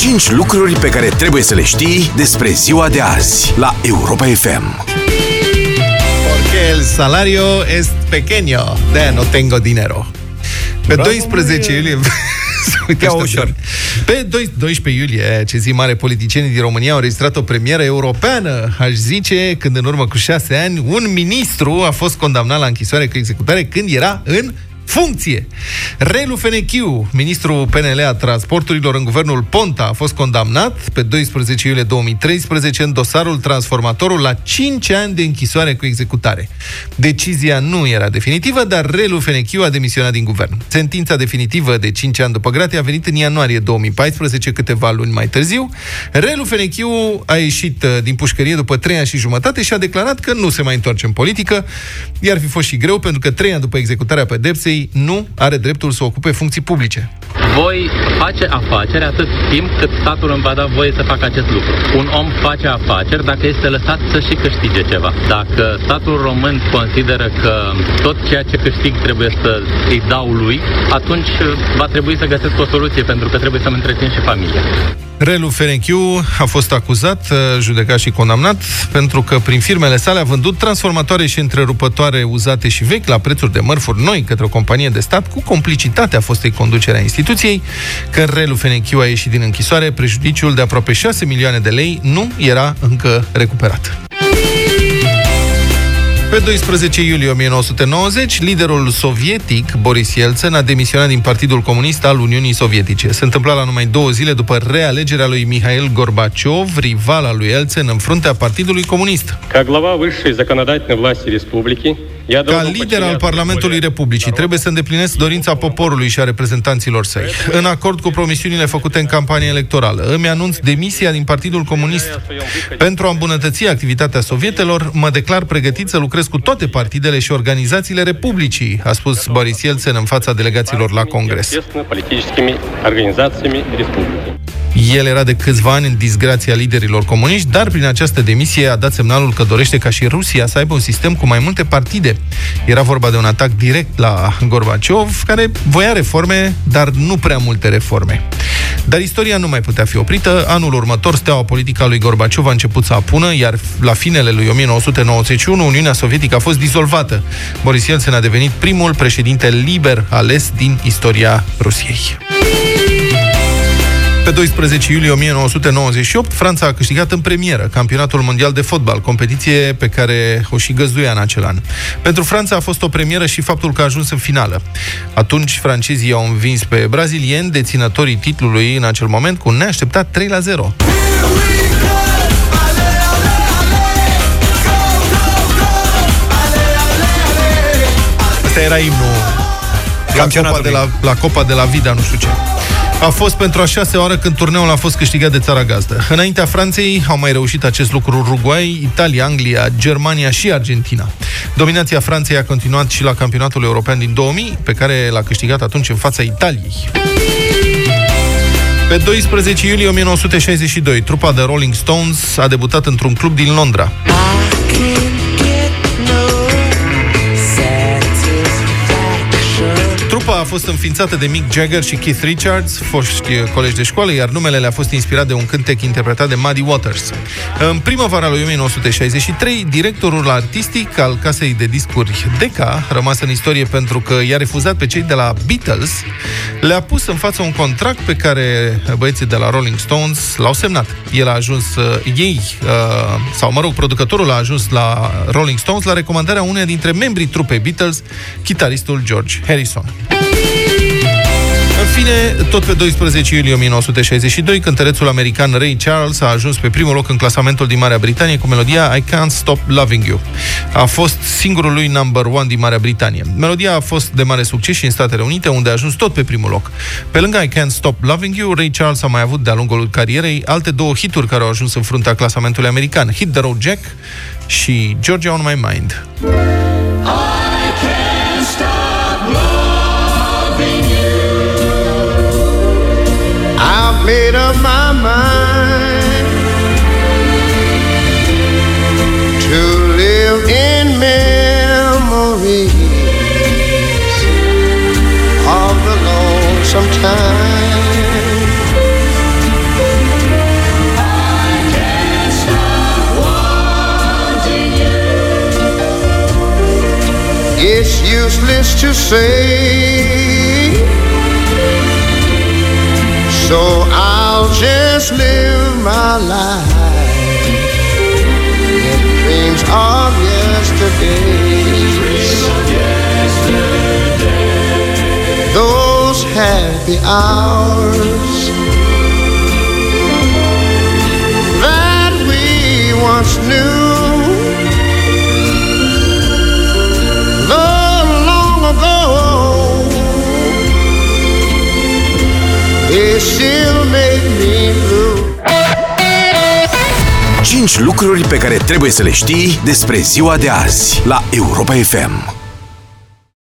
5 lucruri pe care trebuie să le știi despre ziua de azi la Europa FM. Porque el salario es pequeño, de no tengo dinero. Pe 12 iulie... Uite Ia ușor. Pe 12 iulie, ce zi mare, politicienii din România au registrat o premieră europeană, aș zice, când în urmă cu șase ani, un ministru a fost condamnat la închisoare cu executare când era în funcție. Relu Fenechiu, ministrul PNL a transporturilor în guvernul Ponta, a fost condamnat pe 12 iulie 2013 în dosarul transformatorul la 5 ani de închisoare cu executare. Decizia nu era definitivă, dar Relu Fenechiu a demisionat din guvern. Sentința definitivă de 5 ani după gratie a venit în ianuarie 2014, câteva luni mai târziu. Relu Fenechiu a ieșit uh, din pușcărie după 3 ani și jumătate și a declarat că nu se mai întoarce în politică. Iar fi fost și greu, pentru că 3 ani după executarea pedepsei, nu are dreptul să ocupe funcții publice. Voi face afaceri atât timp cât statul îmi va da voie să fac acest lucru. Un om face afaceri dacă este lăsat să și câștige ceva. Dacă statul român consideră că tot ceea ce câștig trebuie să îi dau lui, atunci va trebui să găsesc o soluție pentru că trebuie să-mi întrețin și familia. Relu Ferenchiu a fost acuzat, uh, judecat și condamnat pentru că prin firmele sale a vândut transformatoare și întrerupătoare uzate și vechi la prețuri de mărfuri noi către o companie de stat cu complicitatea fostei conducere a instituției. Când Relu Ferenchiu a ieșit din închisoare, prejudiciul de aproape 6 milioane de lei nu era încă recuperat. Pe 12 iulie 1990, liderul sovietic, Boris Yeltsin, a demisionat din Partidul Comunist al Uniunii Sovietice. Se întâmpla la numai două zile după realegerea lui Mihail Gorbaciov, rival al lui Yeltsin, în fruntea Partidului Comunist. Ca глава высшей законодательной власти республики, я Ca lider al Parlamentului Republicii, trebuie să îndeplinesc dorința poporului și a reprezentanților săi. În acord cu promisiunile făcute în campanie electorală, îmi anunț demisia din Partidul Comunist. Pentru a îmbunătăți activitatea sovietelor, mă declar pregătit să lucrez cu toate partidele și organizațiile Republicii, a spus Boris Yeltsin în fața delegațiilor la Congres. El era de câțiva ani în disgrația liderilor comuniști, dar prin această demisie a dat semnalul că dorește ca și Rusia să aibă un sistem cu mai multe partide. Era vorba de un atac direct la Gorbaciov, care voia reforme, dar nu prea multe reforme. Dar istoria nu mai putea fi oprită. Anul următor, steaua politică a lui Gorbaciov a început să apună, iar la finele lui 1991, Uniunea Sovietică a fost dizolvată. Boris Yeltsin a devenit primul președinte liber ales din istoria Rusiei. Pe 12 iulie 1998, Franța a câștigat în premieră campionatul mondial de fotbal, competiție pe care o și găzduia în acel an. Pentru Franța a fost o premieră și faptul că a ajuns în finală. Atunci, francezii au învins pe brazilieni, deținătorii titlului în acel moment, cu un neașteptat 3 la 0. Asta era imnul la Copa, de la, la Copa de la Vida, nu știu ce. A fost pentru a șasea oară când turneul a fost câștigat de țara gazdă. Înaintea Franței au mai reușit acest lucru Uruguay, Italia, Anglia, Germania și Argentina. Dominația Franței a continuat și la campionatul european din 2000, pe care l-a câștigat atunci în fața Italiei. Pe 12 iulie 1962, trupa de Rolling Stones a debutat într-un club din Londra. Fost înființată de Mick Jagger și Keith Richards, foști colegi de școală, iar numele le-a fost inspirat de un cântec interpretat de Muddy Waters. În primăvara lui 1963, directorul artistic al casei de discuri Decca, rămas în istorie pentru că i-a refuzat pe cei de la Beatles, le-a pus în față un contract pe care băieții de la Rolling Stones l-au semnat. El a ajuns, uh, ei, uh, sau mă rog, producătorul a ajuns la Rolling Stones la recomandarea uneia dintre membrii trupei Beatles, chitaristul George Harrison. În fine, tot pe 12 iulie 1962, cântărețul american Ray Charles a ajuns pe primul loc în clasamentul din Marea Britanie cu melodia I Can't Stop Loving You. A fost singurul lui number one din Marea Britanie. Melodia a fost de mare succes și în Statele Unite, unde a ajuns tot pe primul loc. Pe lângă I Can't Stop Loving You, Ray Charles a mai avut de-a lungul carierei alte două hituri care au ajuns în fruntea clasamentului american. Hit the Road Jack și Georgia on My Mind. I've made up my mind to live in memories of the lonesome time. It's useless to say So I'll just live my life in dreams of yesterday. Those happy hours lucruri pe care trebuie să le știi despre ziua de azi la Europa FM.